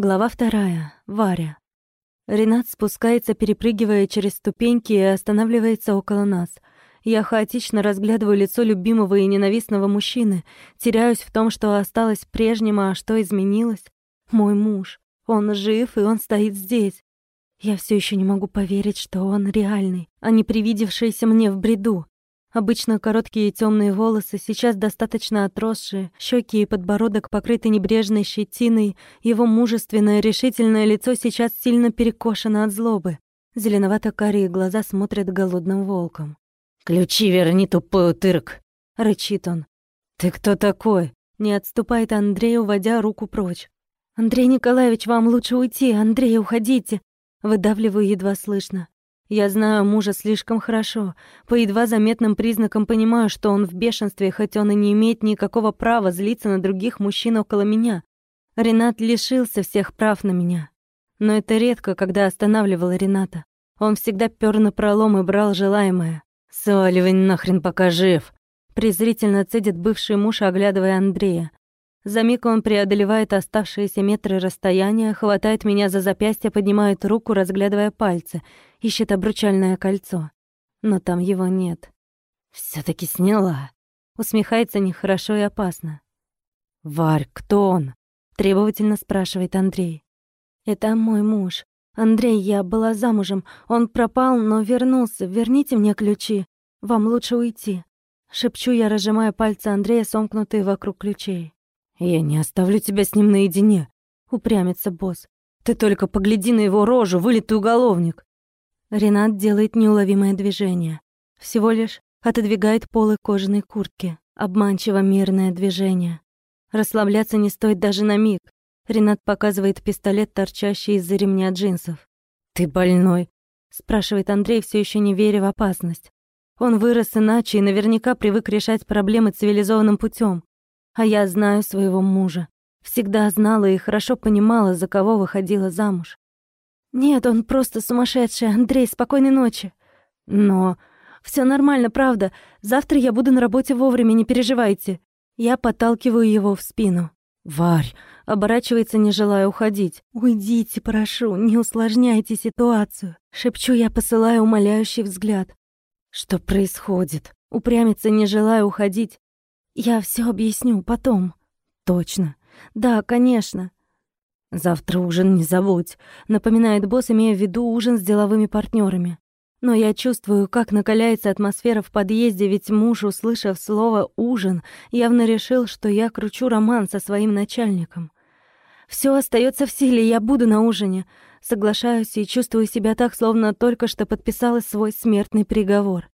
Глава вторая. Варя. Ренат спускается, перепрыгивая через ступеньки, и останавливается около нас. Я хаотично разглядываю лицо любимого и ненавистного мужчины, теряюсь в том, что осталось прежним, а что изменилось. Мой муж. Он жив, и он стоит здесь. Я все еще не могу поверить, что он реальный, а не привидевшийся мне в бреду. Обычно короткие темные волосы, сейчас достаточно отросшие, щеки и подбородок покрыты небрежной щетиной, его мужественное, решительное лицо сейчас сильно перекошено от злобы. Зеленовато-карие глаза смотрят голодным волком. «Ключи верни, тупой утырк!» — рычит он. «Ты кто такой?» — не отступает Андрей, уводя руку прочь. «Андрей Николаевич, вам лучше уйти, Андрей, уходите!» Выдавливаю едва слышно. Я знаю мужа слишком хорошо. По едва заметным признакам понимаю, что он в бешенстве, хоть он и не имеет никакого права злиться на других мужчин около меня. Ренат лишился всех прав на меня. Но это редко, когда останавливал Рената. Он всегда пёр на пролом и брал желаемое. «Сваливай нахрен, пока жив!» Презрительно цедит бывший муж, оглядывая Андрея. За миг он преодолевает оставшиеся метры расстояния, хватает меня за запястье, поднимает руку, разглядывая пальцы, ищет обручальное кольцо. Но там его нет. все таки сняла. Усмехается нехорошо и опасно. «Варь, кто он?» — требовательно спрашивает Андрей. «Это мой муж. Андрей, я была замужем. Он пропал, но вернулся. Верните мне ключи. Вам лучше уйти». Шепчу я, разжимая пальцы Андрея, сомкнутые вокруг ключей. «Я не оставлю тебя с ним наедине», — упрямится босс. «Ты только погляди на его рожу, вылитый уголовник». Ренат делает неуловимое движение. Всего лишь отодвигает полы кожаной куртки. Обманчиво мирное движение. Расслабляться не стоит даже на миг. Ренат показывает пистолет, торчащий из-за ремня джинсов. «Ты больной?» — спрашивает Андрей, все еще не веря в опасность. Он вырос иначе и наверняка привык решать проблемы цивилизованным путем. А я знаю своего мужа. Всегда знала и хорошо понимала, за кого выходила замуж. Нет, он просто сумасшедший. Андрей, спокойной ночи. Но все нормально, правда. Завтра я буду на работе вовремя, не переживайте. Я подталкиваю его в спину. «Варь!» — оборачивается, не желая уходить. «Уйдите, прошу, не усложняйте ситуацию!» Шепчу я, посылая умоляющий взгляд. «Что происходит?» Упрямится, не желая уходить. Я все объясню потом. Точно. Да, конечно. Завтра ужин не забудь, напоминает босс, имея в виду ужин с деловыми партнерами. Но я чувствую, как накаляется атмосфера в подъезде, ведь муж, услышав слово «ужин», явно решил, что я кручу роман со своим начальником. Все остается в силе, я буду на ужине. Соглашаюсь и чувствую себя так, словно только что подписала свой смертный приговор.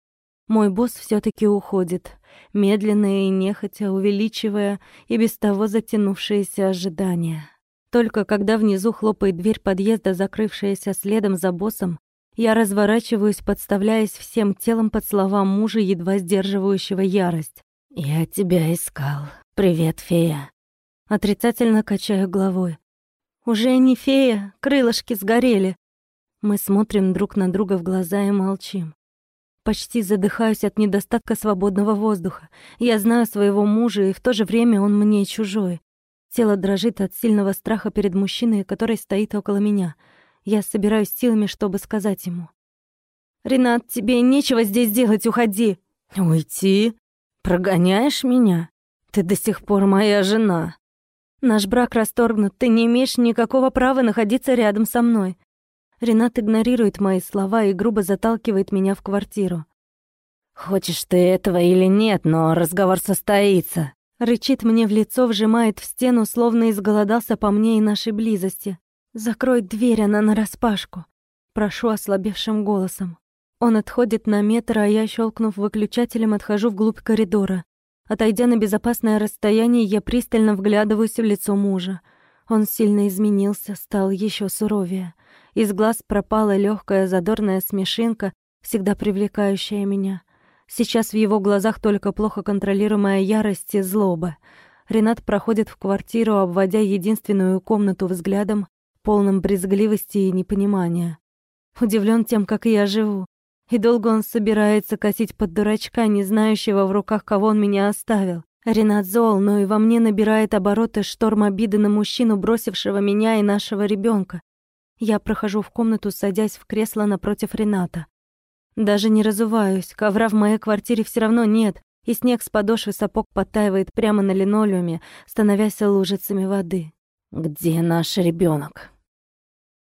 Мой босс все таки уходит, медленно и нехотя увеличивая и без того затянувшееся ожидание. Только когда внизу хлопает дверь подъезда, закрывшаяся следом за боссом, я разворачиваюсь, подставляясь всем телом под слова мужа, едва сдерживающего ярость. «Я тебя искал. Привет, фея». Отрицательно качаю головой. «Уже не фея, крылышки сгорели». Мы смотрим друг на друга в глаза и молчим. Почти задыхаюсь от недостатка свободного воздуха. Я знаю своего мужа, и в то же время он мне чужой. Тело дрожит от сильного страха перед мужчиной, который стоит около меня. Я собираюсь силами, чтобы сказать ему. «Ренат, тебе нечего здесь делать, уходи!» «Уйти? Прогоняешь меня? Ты до сих пор моя жена!» «Наш брак расторгнут, ты не имеешь никакого права находиться рядом со мной. Ренат игнорирует мои слова и грубо заталкивает меня в квартиру. «Хочешь ты этого или нет, но разговор состоится», Рычит мне в лицо, вжимает в стену, словно изголодался по мне и нашей близости. «Закрой дверь, она нараспашку!» Прошу ослабевшим голосом. Он отходит на метр, а я, щелкнув выключателем, отхожу вглубь коридора. Отойдя на безопасное расстояние, я пристально вглядываюсь в лицо мужа. Он сильно изменился, стал еще суровее. Из глаз пропала легкая задорная смешинка, всегда привлекающая меня. Сейчас в его глазах только плохо контролируемая ярость и злоба. Ренат проходит в квартиру, обводя единственную комнату взглядом, полным брезгливости и непонимания. Удивлен тем, как я живу. И долго он собирается косить под дурачка, не знающего в руках, кого он меня оставил. Ренат зол, но и во мне набирает обороты шторм обиды на мужчину, бросившего меня и нашего ребенка. Я прохожу в комнату, садясь в кресло напротив Рената. Даже не разуваюсь, ковра в моей квартире все равно нет, и снег с подошвы сапог подтаивает прямо на линолеуме, становясь лужицами воды. «Где наш ребенок?